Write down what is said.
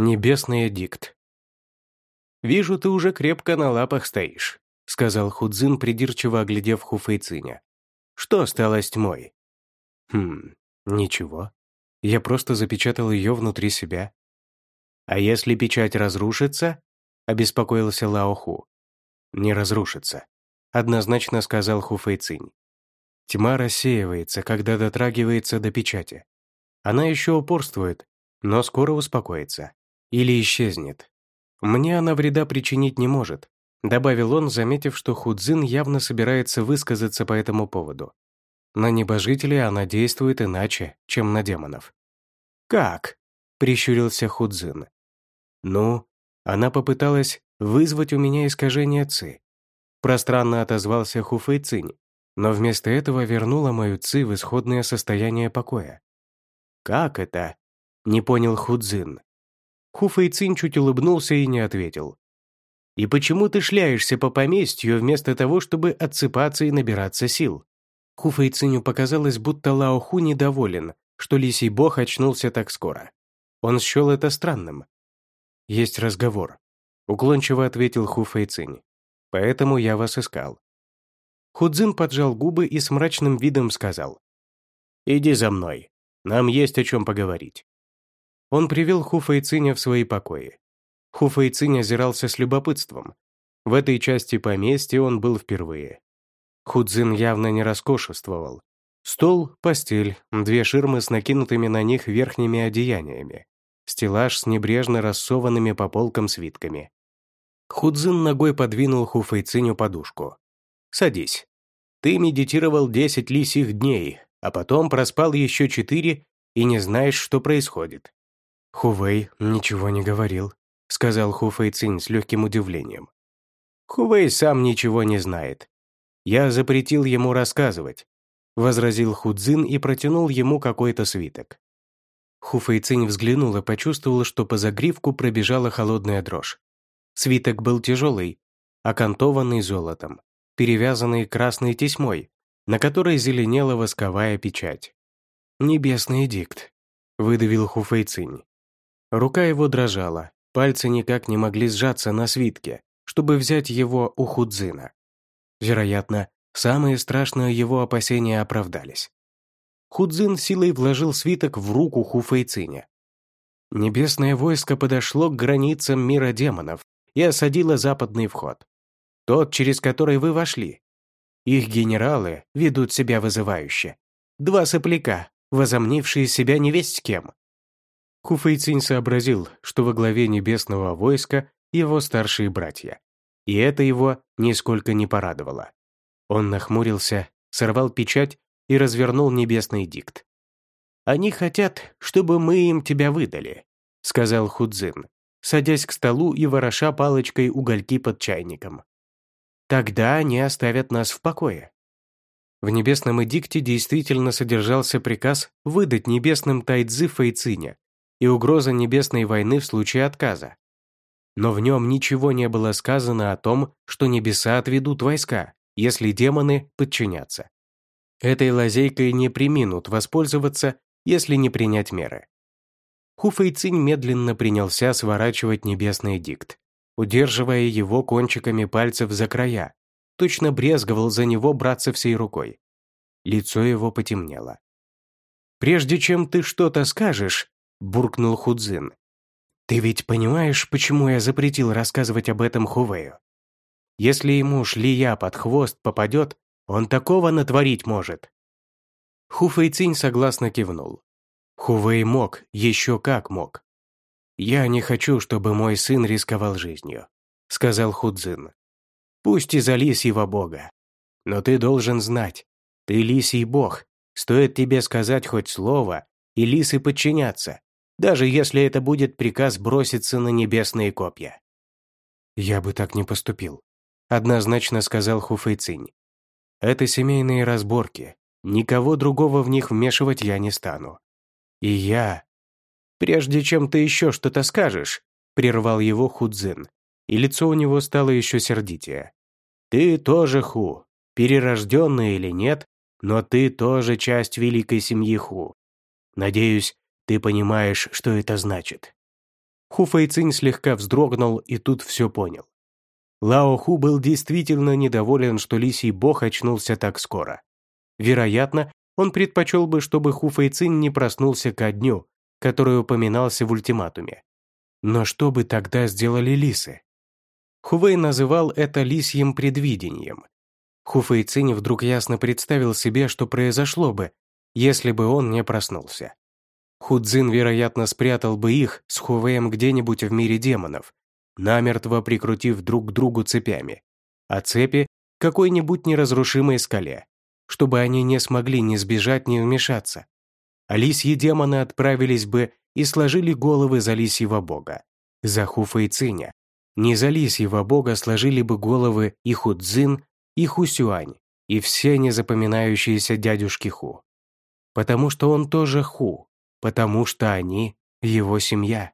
Небесный эдикт. «Вижу, ты уже крепко на лапах стоишь», — сказал Худзин, придирчиво оглядев Хуфейциня. «Что стало с тьмой?» «Хм, ничего. Я просто запечатал ее внутри себя». «А если печать разрушится?» — обеспокоился Лаоху. «Не разрушится», — однозначно сказал Хуфейцинь. Тьма рассеивается, когда дотрагивается до печати. Она еще упорствует, но скоро успокоится. Или исчезнет. Мне она вреда причинить не может, добавил он, заметив, что Худзин явно собирается высказаться по этому поводу. На небожителей она действует иначе, чем на демонов. «Как?» — прищурился Худзин. «Ну, она попыталась вызвать у меня искажение ци». Пространно отозвался Хуфэйцинь, но вместо этого вернула мою ци в исходное состояние покоя. «Как это?» — не понял Худзин. Хуфэйцин чуть улыбнулся и не ответил. «И почему ты шляешься по поместью вместо того, чтобы отсыпаться и набираться сил?» Хуфэйциню показалось, будто Лао Ху недоволен, что лисий бог очнулся так скоро. Он счел это странным. «Есть разговор», — уклончиво ответил Хуфэйцинь. «Поэтому я вас искал». Худзин поджал губы и с мрачным видом сказал. «Иди за мной. Нам есть о чем поговорить». Он привел Хуфэйциня в свои покои. Хуфэйцинь озирался с любопытством. В этой части поместья он был впервые. Худзин явно не роскошествовал. Стол, постель, две ширмы с накинутыми на них верхними одеяниями, стеллаж с небрежно рассованными по полкам свитками. Худзин ногой подвинул Хуфэйциню подушку. «Садись. Ты медитировал десять лисих дней, а потом проспал еще четыре и не знаешь, что происходит. «Хувей ничего не говорил», — сказал Хуфэй Цинь с легким удивлением. «Хувей сам ничего не знает. Я запретил ему рассказывать», — возразил Худзин и протянул ему какой-то свиток. Хуфэй Цинь взглянул и почувствовал, что по загривку пробежала холодная дрожь. Свиток был тяжелый, окантованный золотом, перевязанный красной тесьмой, на которой зеленела восковая печать. «Небесный дикт», — выдавил Хуфэй Цинь. Рука его дрожала, пальцы никак не могли сжаться на свитке, чтобы взять его у Худзина. Вероятно, самые страшные его опасения оправдались. Худзин силой вложил свиток в руку Хуфэйциня. Небесное войско подошло к границам мира демонов и осадило западный вход. Тот, через который вы вошли. Их генералы ведут себя вызывающе. Два сопляка, возомнившие себя невесть кем. Хуфэйцинь сообразил, что во главе небесного войска его старшие братья. И это его нисколько не порадовало. Он нахмурился, сорвал печать и развернул небесный дикт. «Они хотят, чтобы мы им тебя выдали», — сказал Худзин, садясь к столу и вороша палочкой угольки под чайником. «Тогда они оставят нас в покое». В небесном эдикте действительно содержался приказ выдать небесным тайцзы Фэйциня и угроза небесной войны в случае отказа. Но в нем ничего не было сказано о том, что небеса отведут войска, если демоны подчинятся. Этой лазейкой не приминут воспользоваться, если не принять меры. Хуфэйцинь медленно принялся сворачивать небесный дикт, удерживая его кончиками пальцев за края, точно брезговал за него браться всей рукой. Лицо его потемнело. «Прежде чем ты что-то скажешь, — буркнул Худзин. «Ты ведь понимаешь, почему я запретил рассказывать об этом Хувею? Если ему шлия под хвост попадет, он такого натворить может». Хуфэйцинь согласно кивнул. Хувей мог, еще как мог. «Я не хочу, чтобы мой сын рисковал жизнью», — сказал Худзин. «Пусть из-за лисьего бога. Но ты должен знать, ты лисий бог. Стоит тебе сказать хоть слово, и лисы подчинятся даже если это будет приказ броситься на небесные копья. «Я бы так не поступил», — однозначно сказал Хуфэйцинь. «Это семейные разборки. Никого другого в них вмешивать я не стану. И я...» «Прежде чем ты еще что-то скажешь», — прервал его Худзин, и лицо у него стало еще сердитее. «Ты тоже Ху, перерожденный или нет, но ты тоже часть великой семьи Ху. Надеюсь, ты понимаешь, что это значит?» Ху Фэйцинь слегка вздрогнул и тут все понял. Лао Ху был действительно недоволен, что лисий бог очнулся так скоро. Вероятно, он предпочел бы, чтобы Ху Фэйцинь не проснулся ко дню, который упоминался в ультиматуме. Но что бы тогда сделали лисы? Хувей называл это лисьим предвидением. Ху Фэйцинь вдруг ясно представил себе, что произошло бы, если бы он не проснулся. Худзин, вероятно, спрятал бы их с Хувеем где-нибудь в мире демонов, намертво прикрутив друг к другу цепями, а цепи — какой-нибудь неразрушимой скале, чтобы они не смогли ни сбежать, ни вмешаться. А лисьи демоны отправились бы и сложили головы за лисьего бога, за Хуфа и Циня. Не за лисьего бога сложили бы головы и Худзин, и Хусюань, и все незапоминающиеся дядюшки Ху. Потому что он тоже Ху, потому что они его семья.